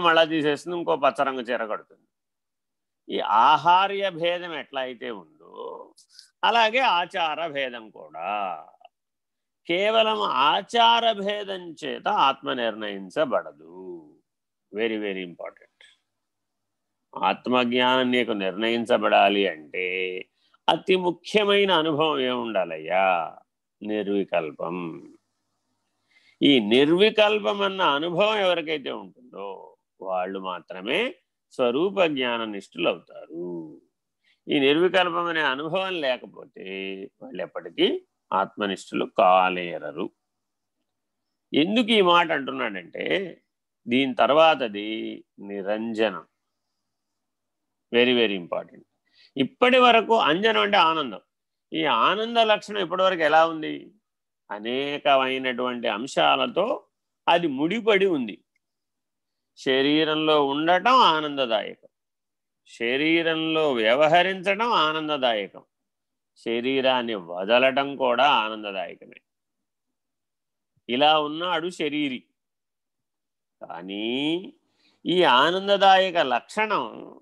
మళ్ళా తీసేస్తుంది ఇంకో పచ్చరంగు చీర కడుతుంది. ఈ ఆహార్య భేదం ఎట్లా అయితే ఉందో అలాగే ఆచార భేదం కూడా. కేవలం ఆచార భేదం చేత ఆత్మ నిర్ణయించబడదు. వెరీ వెరీ ఇంపార్టెంట్ ఆత్మజ్ఞానం నీకు నిర్ణయించబడాలి అంటే అతి ముఖ్యమైన అనుభవం ఏముండాలయ్యా? నిర్వికల్పం. ఈ నిర్వికల్పం అన్న అనుభవం ఎవరికైతే ఉంటుందో వాళ్ళు మాత్రమే స్వరూప జ్ఞాన నిష్ఠులు అవుతారు ఈ నిర్వికల్పమనే అనుభవం లేకపోతే వాళ్ళు ఎప్పటికీ ఆత్మనిష్ఠులు కాలేరరు. ఎందుకు ఈ మాట అంటున్నాడంటే దీని తర్వాతది నిరంజనం. వెరీ వెరీ ఇంపార్టెంట్ ఇప్పటి వరకు అంజనం అంటే ఆనందం. ఈ ఆనంద లక్షణం ఇప్పటివరకు ఎలా ఉంది? అనేకమైనటువంటి అంశాలతో అది ముడిపడి ఉంది. శరీరంలో ఉండటం ఆనందదాయకం. శరీరంలో వ్యవహరించడం ఆనందదాయకం. శరీరాన్ని వదలటం కూడా ఆనందదాయకమే. ఇలా ఉన్నాడు శరీరి. కానీ ఈ ఆనందదాయక లక్షణం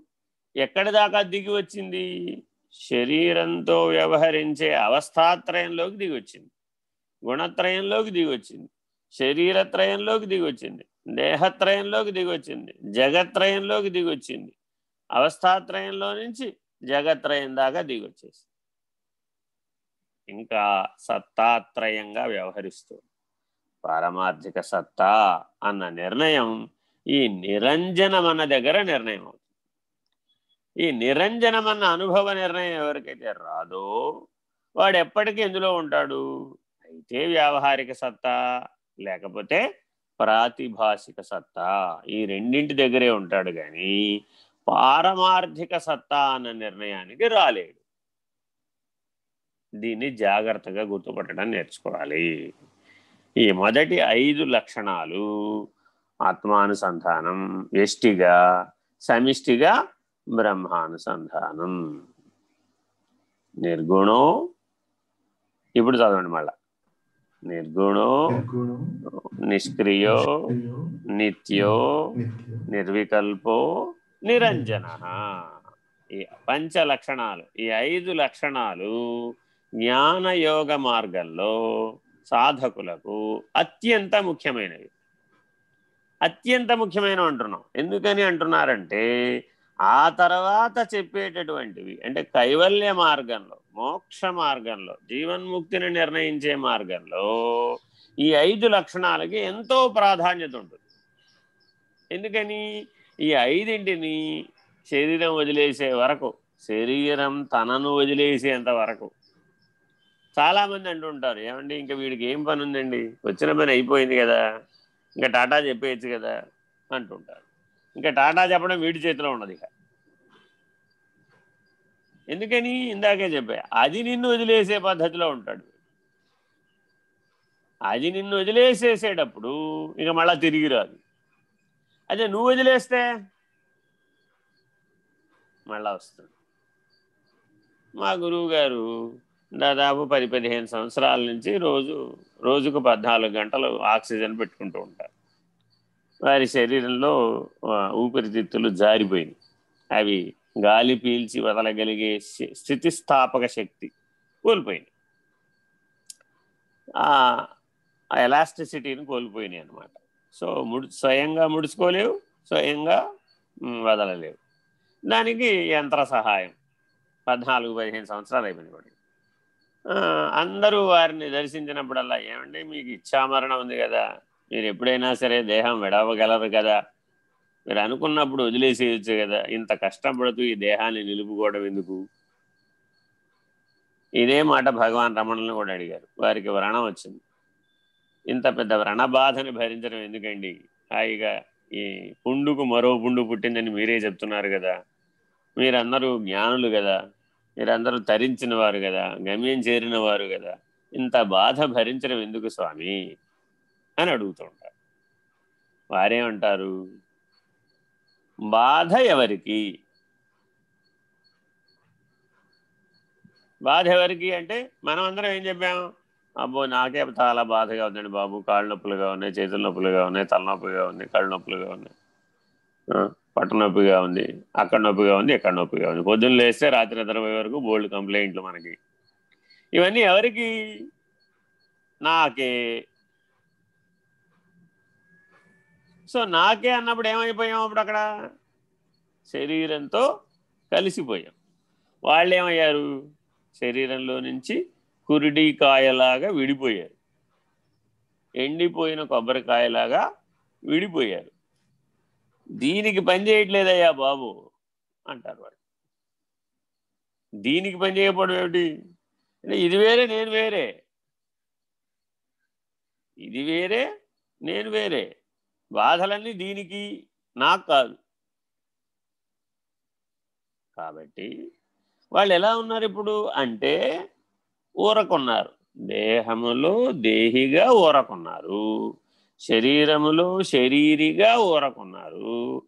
ఎక్కడి దాకా దిగి వచ్చింది? శరీరంతో వ్యవహరించే అవస్థాత్రయంలోకి దిగి వచ్చింది. గుణత్రయంలోకి దిగి వచ్చింది. శరీరత్రయంలోకి దిగి వచ్చింది. దేహత్రయంలోకి దిగొచ్చింది జగత్రయంలోకి దిగొచ్చింది. అవస్థాత్రయంలో నుంచి జగత్రయం దాకా దిగొచ్చేసి ఇంకా సత్తాత్రయంగా వ్యవహరిస్తూ పారమార్థిక సత్తా అన్న నిర్ణయం ఈ నిరంజన మన దగ్గర నిర్ణయం అవుతుంది. ఈ నిరంజనం అన్న అనుభవ నిర్ణయం ఎవరికైతే రాదో వాడు ఎప్పటికీ ఎందులో ఉంటాడు? అయితే వ్యావహారిక సత్తా లేకపోతే ప్రాతిభాషిక సత్తా. ఈ రెండింటి దగ్గరే ఉంటాడు కానీ పారమార్థిక సత్తా అన్న నిర్ణయానికి రాలేడు. దీన్ని జాగ్రత్తగా గుర్తుపట్టడం నేర్చుకోవాలి. ఈ మొదటి ఐదు లక్షణాలు ఆత్మానుసంధానం వ్యష్టిగా సమిష్టిగా బ్రహ్మానుసంధానం. నిర్గుణం. ఇప్పుడు చదవండి మళ్ళా. నిర్గుణో నిష్క్రియో నిత్యో నిర్వికల్పో నిరంజన. ఈ పంచ లక్షణాలు ఈ ఐదు లక్షణాలు జ్ఞానయోగ మార్గంలో సాధకులకు అత్యంత ముఖ్యమైనవి. అత్యంత ముఖ్యమైన అంటున్నాం. ఎందుకని అంటున్నారంటే ఆ తర్వాత చెప్పేటటువంటివి. అంటే కైవల్య మార్గంలో మోక్ష మార్గంలో జీవన్ముక్తిని నిర్ణయించే మార్గంలో ఈ ఐదు లక్షణాలకి ఎంతో ప్రాధాన్యత ఉంటుంది. ఎందుకని? ఈ ఐదింటిని శరీరం వదిలేసే వరకు శరీరం తనను వదిలేసేంత వరకు చాలామంది అంటుంటారు ఏమండి ఇంకా వీడికి ఏం పని ఉందండి వచ్చిన పని అయిపోయింది కదా ఇంకా టాటా చెప్పేయచ్చు కదా అంటుంటారు. ఇంకా టాటా చెప్పడం వీడి చేతిలో ఉన్నది ఇక. ఎందుకని? ఇందాకే చెప్పా. అది నిన్ను వదిలేసే పద్ధతిలో ఉంటాడు. అది నిన్ను వదిలేసేసేటప్పుడు ఇక మళ్ళా తిరిగి రాదు. అదే నువ్వు వదిలేస్తే మళ్ళా వస్తుంది. మా గురువు గారు దాదాపు పది పదిహేను సంవత్సరాల నుంచి రోజు రోజుకు పద్నాలుగు గంటలు ఆక్సిజన్ పెట్టుకుంటూ ఉంటారు. వారి శరీరంలో ఊపిరితిత్తులు జారిపోయినాయి. అవి గాలి పీల్చి వదలగలిగే స్థితిస్థాపక శక్తి కోల్పోయినాయి ఆ ఎలాస్టిసిటీని కోల్పోయినాయి అనమాట సో ముడి స్వయంగా ముడుచుకోలేవు స్వయంగా వదలలేవు. దానికి యంత్ర సహాయం. పద్నాలుగు పదిహేను సంవత్సరాలు అయిపోయింది అందరూ వారిని దర్శించినప్పుడల్లా ఏమండి మీకు ఇచ్చామరణం ఉంది కదా మీరు ఎప్పుడైనా సరే దేహం విడవగలరు కదా. మీరు అనుకున్నప్పుడు వదిలేసేయచ్చు కదా. ఇంత కష్టపడుతూ ఈ దేహాన్ని నిలుపుకోవడం ఎందుకు? ఇదే మాట భగవాన్ రమణులను కూడా అడిగారు. వారికి వ్రణం వచ్చింది. ఇంత పెద్ద వ్రణ బాధని భరించడం ఎందుకండి? హాయిగా ఈ పుండుకు మరో పుండు పుట్టిందని మీరే చెప్తున్నారు కదా. మీరందరూ జ్ఞానులు కదా. మీరందరూ తరించిన వారు కదా. గమ్యం చేరిన వారు కదా. ఇంత బాధ భరించడం ఎందుకు స్వామి? అని అడుగుతుంటారు వారేమంటారు? బాధ ఎవరికి? బాధ ఎవరికి అంటే మనం అందరం ఏం చెప్పాము అబ్బో నాకే చాలా బాధగా ఉందండి బాబు. కాళ్ళు నొప్పులుగా ఉన్నాయి చేతుల నొప్పులుగా ఉన్నాయి తలనొప్పిగా ఉంది కళ్ళు నొప్పులుగా ఉన్నాయి. పట్టు నొప్పిగా ఉంది అక్కడ నొప్పిగా ఉంది ఎక్కడ నొప్పిగా ఉంది. పొద్దున్న లేస్తే రాత్రి నిద్రపోయే వరకు బోల్డ్ కంప్లైంట్లు మనకి. ఇవన్నీ ఎవరికి? నాకే. సో నాకే అన్నప్పుడు ఏమైపోయాం అప్పుడు అక్కడ? శరీరంతో కలిసిపోయాం. వాళ్ళు ఏమయ్యారు శరీరంలో నుంచి కురిడికాయలాగా విడిపోయారు. ఎండిపోయిన కొబ్బరికాయలాగా విడిపోయారు. దీనికి పని చేయట్లేదయ్యా బాబు అంటారు వాళ్ళు. దీనికి పని చేయకపోవడం ఏమిటి? అంటే ఇది వేరే నేను వేరే. ఇది వేరే నేను వేరే. బాధలన్నీ దీనికి నాకు కాదు. కాబట్టి వాళ్ళు ఎలా ఉన్నారు ఇప్పుడు? అంటే ఊరకున్నారు. దేహములో దేహిగా ఊరకున్నారు. శరీరములో శరీరిగా ఊరకున్నారు.